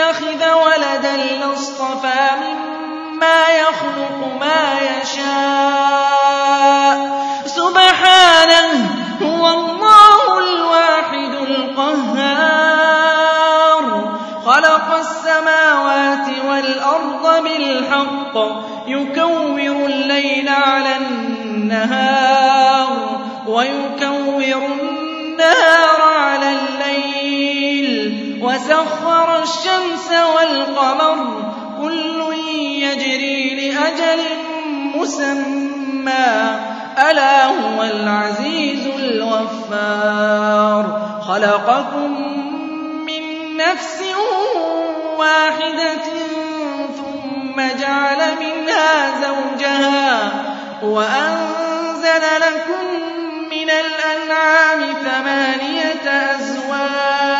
يتخذ ولدا لاصطفى مما يخلق ما يشاء. سبحانه هو الله الواحد القهار. خلق السماوات والأرض بالحق يكور الليل على النهار ويكور النهار وسخر الشمس والقمر كل يجري لأجل مسمى. ألا هو العزيز الغفار. خلقكم من نفس واحدة ثم جعل منها زوجها وأنزل لكم من الأنعام ثمانية أزواج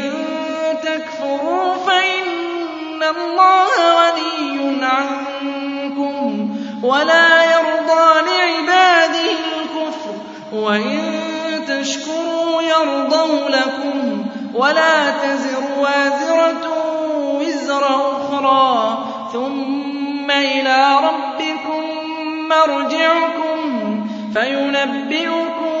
ولا يرضى لعباده الكفر. وإن تشكروا يرضوا لكم ولا تزر وازرة وزر أخرى. ثم إلى ربكم مرجعكم فينبئكم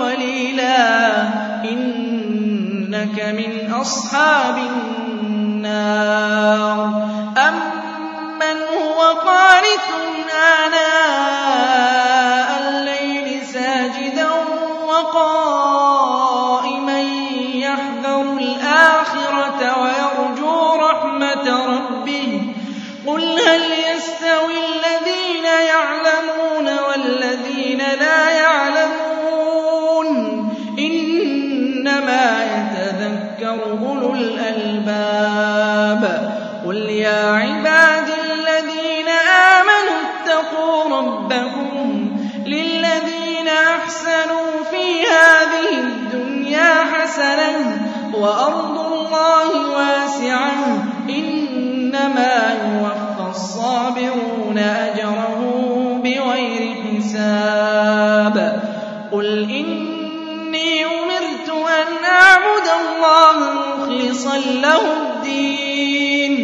قليلا. إنك من أصحاب النار. أمن هو قانت آناء أحسنوا في هذه الدنيا حسنة وأرض الله واسعة إنما يوفى الصابرون أجرهم بغير حساب قل إني أمرت أن أعبد الله مخلصا له الدين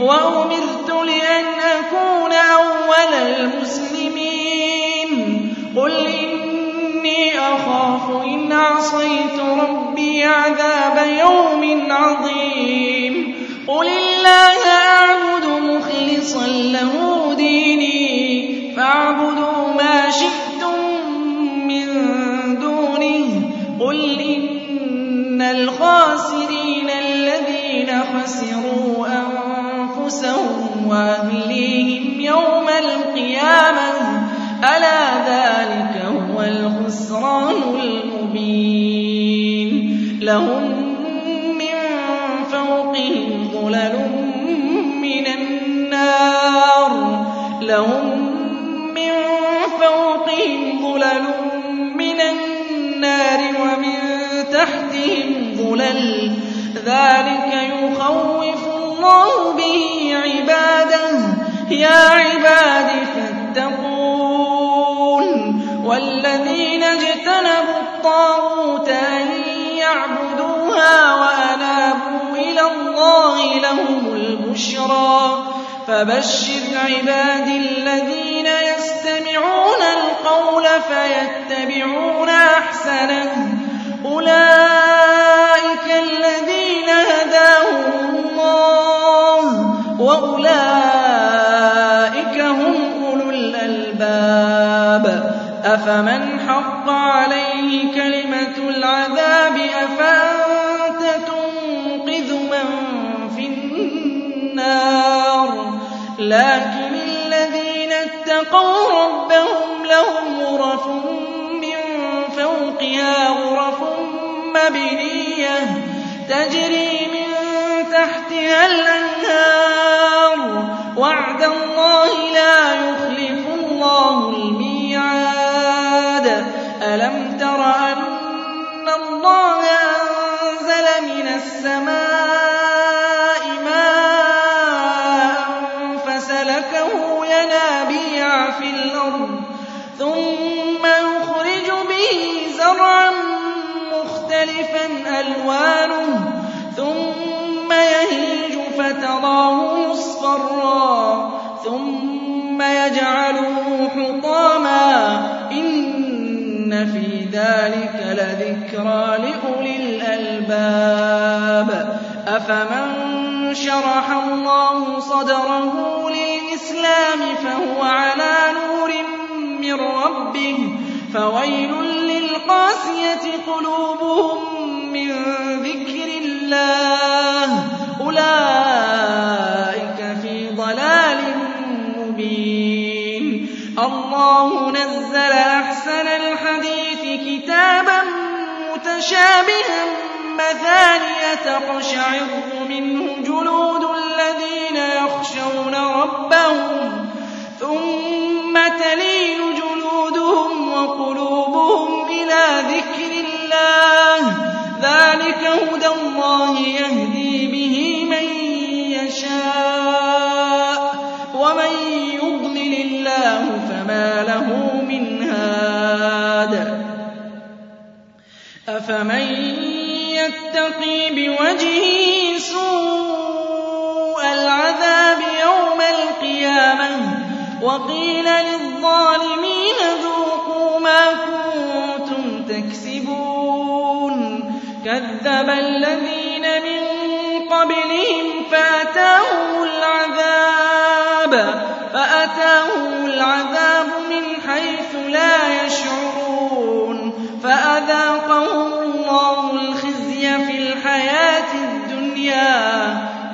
وأمرت لأن أكون أول المسلمين قل عصيت ربي عذاب يوم عظيم. قل الله أعبد مخلصا له ديني فاعبدوا ما شئتم من دونه. قل إن الْخَاسِرِينَ الَّذِينَ خَسِرُوا أَنفُسَهُمْ وَأَهْلِيهِمْ يَوْمَ الْقِيَامَةِ ۗ أَلَا ذَٰلِكَ هُوَ الْخُسْرَانُ؟ يَا عِبَادِ فَاتَّقُونِ وَالَّذِينَ اجْتَنَبُوا الطَّاغُوتَ أَن يَعْبُدُوهَا وَأَنَابُوا إِلَى اللَّهِ لَهُمُ الْبُشْرَىٰ. فَبَشِّرْ عِبَادِي الَّذِينَ يَسْتَمِعُونَ الْقَوْلَ فَيَتَّبِعُونَ أَحْسَنَهُ ۚ. أُولَٰئِكَ أَفَمَنْ حَقَّ عَلَيْهِ كَلِمَةُ الْعَذَابِ أَفَأَنتَ تُنقِذُ مَن فِي النَّارِ لَٰكِنِ الَّذِينَ اتَّقَوْا رَبَّهُمْ لَهُمْ غُرَفٌ مِّن فَوْقِهَا غُرَفٌ مَّبْنِيَّةٌ تَجْرِي مِن تَحْتِهَا الْأَنْهَارُ ۖ وَعْدَ اللَّهِ ۖ لَا يُخْلِفُ اللَّهُ تَرَ أَنَّ اللَّهَ أَنزَلَ مِنَ السَّمَاءِ مَاءً فَسَلَكَهُ يَنَابِيعَ فِي الْأَرْضِ ثُمَّ يُخْرِجُ بِهِ زَرْعًا مُّخْتَلِفًا أَلْوَانُهُ ثُمَّ يَهِيجُ فَتَرَاهُ مُصْفَرًّا ثُمَّ يَجْعَلُهُ حُطَامًا ۚ إِنَّ فِي ذَٰلِكَ لَذِكْرَىٰ لِأُولِي الْأَلْبَابِ أَفَمَن شَرَحَ اللَّهُ صَدْرَهُ لِلْإِسْلَامِ فَهُوَ عَلَىٰ نُورٍ مِّن رَّبِّهِ فَوَيْلٌ لِّلْقَاسِيَةِ قُلُوبُهُم مِّن ذِكْرِ اللَّهِ ۚ أُولَٰئِكَ فِي ضَلَالٍ مُّبِينٍ اللَّهُ نَزَّلَ أَحْسَنَ كِتَابًا مُّتَشَابِهًا مَّثَانِيَ تَقْشَعِرُّ مِنْهُ جُلُودُ الَّذِينَ يَخْشَوْنَ رَبَّهُمْ ثُمَّ تَلِينُ جُلُودُهُمْ وَقُلُوبُهُمْ إِلَىٰ ذِكْرِ اللَّهِ ۚ. ذَٰلِكَ هُدَى اللَّهِ يَهْدِي بِهِ مَن يَشَاءُ ۚ وَمَن يُضْلِلِ اللَّهُ فَمَا لَهُ أَفَمَن يَتَّقِي بِوَجْهِهِ سُوءَ الْعَذَابِ يَوْمَ الْقِيَامَةِ وَقِيلَ لِلظَّالِمِينَ ذُوقُوا مَا كُنتُمْ تَكْسِبُونَ كَذَّبَ الَّذِينَ مِن قَبْلِهِمْ فَأَتَاهُمُ الْعَذَابُ مِنْ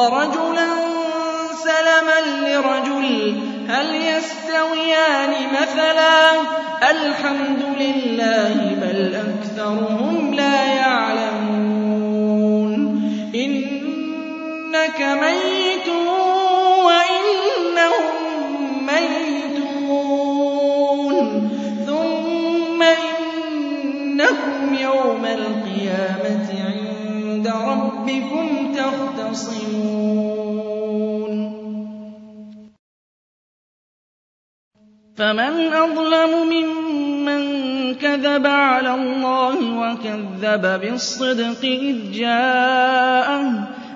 وَرَجُلًا سَلَمًا لِّرَجُلٍ هَلْ يَسْتَوِيَانِ مَثَلًا ۚ؟ الْحَمْدُ لِلَّهِ ۚ بَلْ أَكْثَرُهُمْ لَا يَعْلَمُونَ. إِنَّكَ مَيِّتٌ وَإِنَّهُم مَّيِّتُونَ. ثُمَّ إِنَّكُمْ يَوْمَ الْقِيَامَةِ عِندَ رَبِّكُمْ تَخْتَصِمُونَ. فمن أظلم ممن كذب على الله وكذب بالصدق إذ جاءه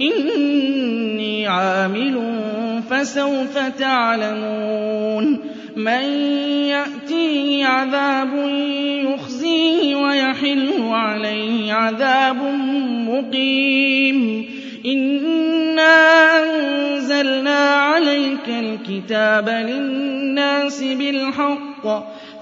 إِنِّي عَامِلٌ فَسَوْفَ تَعْلَمُونَ. مَن يَأْتِيهِ عَذَابٌ يُخْزِيهِ وَيَحِلُّ عَلَيْهِ عَذَابٌ مُّقِيمٌ. إِنَّا أَنزَلْنَا عَلَيْكَ الْكِتَابَ لِلنَّاسِ بِالْحَقِّ.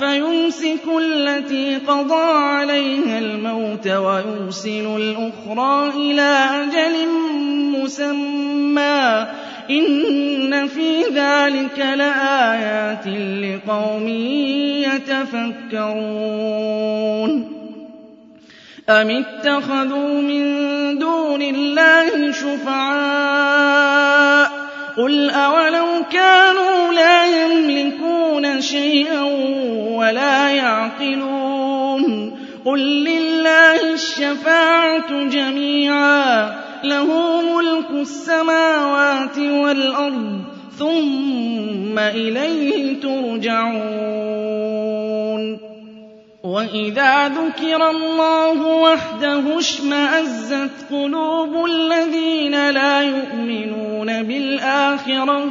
فيمسك التي قضى عليها الموت ويرسل الأخرى إلى أجل مسمى. إن في ذلك لآيات لقوم يتفكرون. أم اتخذوا من دون الله شفعاء؟ قل أولو كانوا لا يملكون شيئا ولا يعقلون قل لله الشفاعة جميعا له ملك السماوات والأرض ثم إليه ترجعون وَإِذَا ذُكِرَ اللَّهُ وَحْدَهُ اشْمَأَزَّتْ قُلُوبُ الَّذِينَ لَا يُؤْمِنُونَ بِالْآخِرَةِ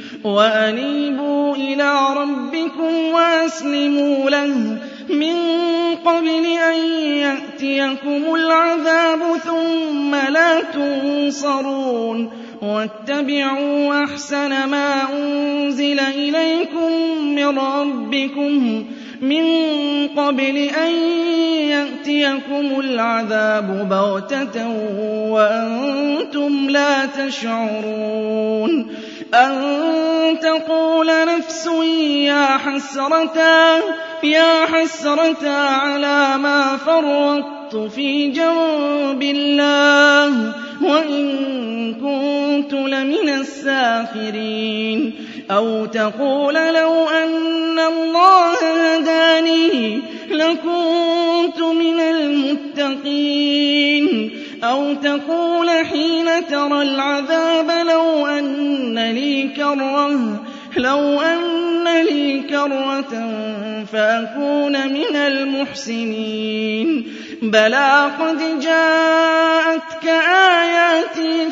وَأَنِيبُوا إِلَىٰ رَبِّكُمْ وَأَسْلِمُوا لَهُ. مِن قَبْلِ أَن يَأْتِيَكُمُ الْعَذَابُ ثُمَّ لَا تُنصَرُونَ. وَاتَّبِعُوا أَحْسَنَ مَا أُنزِلَ إِلَيْكُم مِّن رَّبِّكُم. مِّن قَبْلِ أَن يَأْتِيَكُمُ الْعَذَابُ بَغْتَةً وَأَنتُمْ لَا تَشْعُرُونَ. أَن تَقُولَ نَفْسٌ يَا حَسْرَتَا عَلَىٰ مَا فَرَّطتُ فِي جَنبِ اللَّهِ وَإِن كُنتُ لَمِنَ السَّاخِرِينَ أَوْ تَقُولَ لَوْ أَنَّ اللَّهَ هَدَانِي لَكُنتُ مِنَ الْمُتَّقِينَ. أَوْ تَقُولَ حِينَ تَرَى الْعَذَابَ لَوْ أَنَّ لِي كَرَّةً فَأَكُونَ مِنَ الْمُحْسِنِينَ. بَلَىٰ قَدْ جَاءَتْكَ آيَاتِي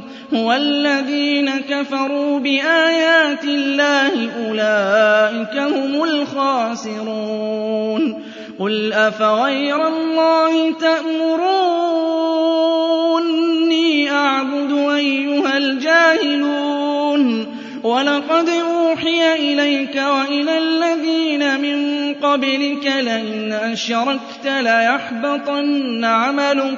وَالَّذِينَ كَفَرُوا بِآيَاتِ اللَّهِ أُولَٰئِكَ هُمُ الْخَاسِرُونَ. قُلْ أَفَغَيْرَ اللَّهِ تَأْمُرُونِّي أَعْبُدُ أَيُّهَا الْجَاهِلُونَ. وَلَقَدْ أُوحِيَ إِلَيْكَ وَإِلَى الَّذِينَ مِن قَبْلِكَ لَئِنْ أَشْرَكْتَ لَيَحْبَطَنَّ عَمَلُكَ.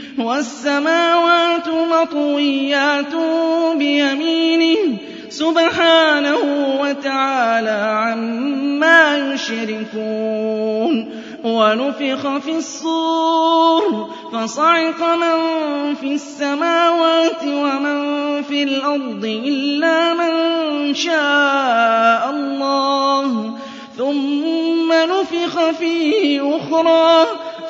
وَالسَّمَاوَاتُ مَطْوِيَّاتٌ بِيَمِينِهِ سُبْحَانَهُ وَتَعَالَىٰ عَمَّا يُشْرِكُونَ وَنُفِخَ فِي الصُّورِ فَصَعِقَ مَن فِي السَّمَاوَاتِ وَمَن فِي الْأَرْضِ إِلَّا مَن شَاءَ اللَّهُ ثُمَّ نُفِخَ فِيهِ أُخْرَىٰ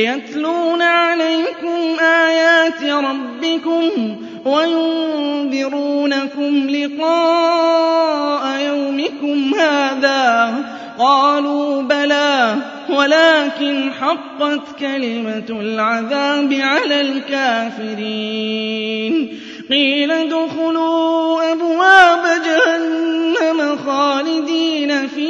يَتْلُونَ عَلَيْكُمْ آيَاتِ رَبِّكُمْ وَيُنذِرُونَكُمْ لِقَاءَ يَوْمِكُمْ هَٰذَا ۚ قَالُوا بَلَىٰ وَلَٰكِنْ حَقَّتْ كَلِمَةُ الْعَذَابِ عَلَى الْكَافِرِينَ قِيلَ ادْخُلُوا أَبْوَابَ جَهَنَّمَ خَالِدِينَ فِيهَا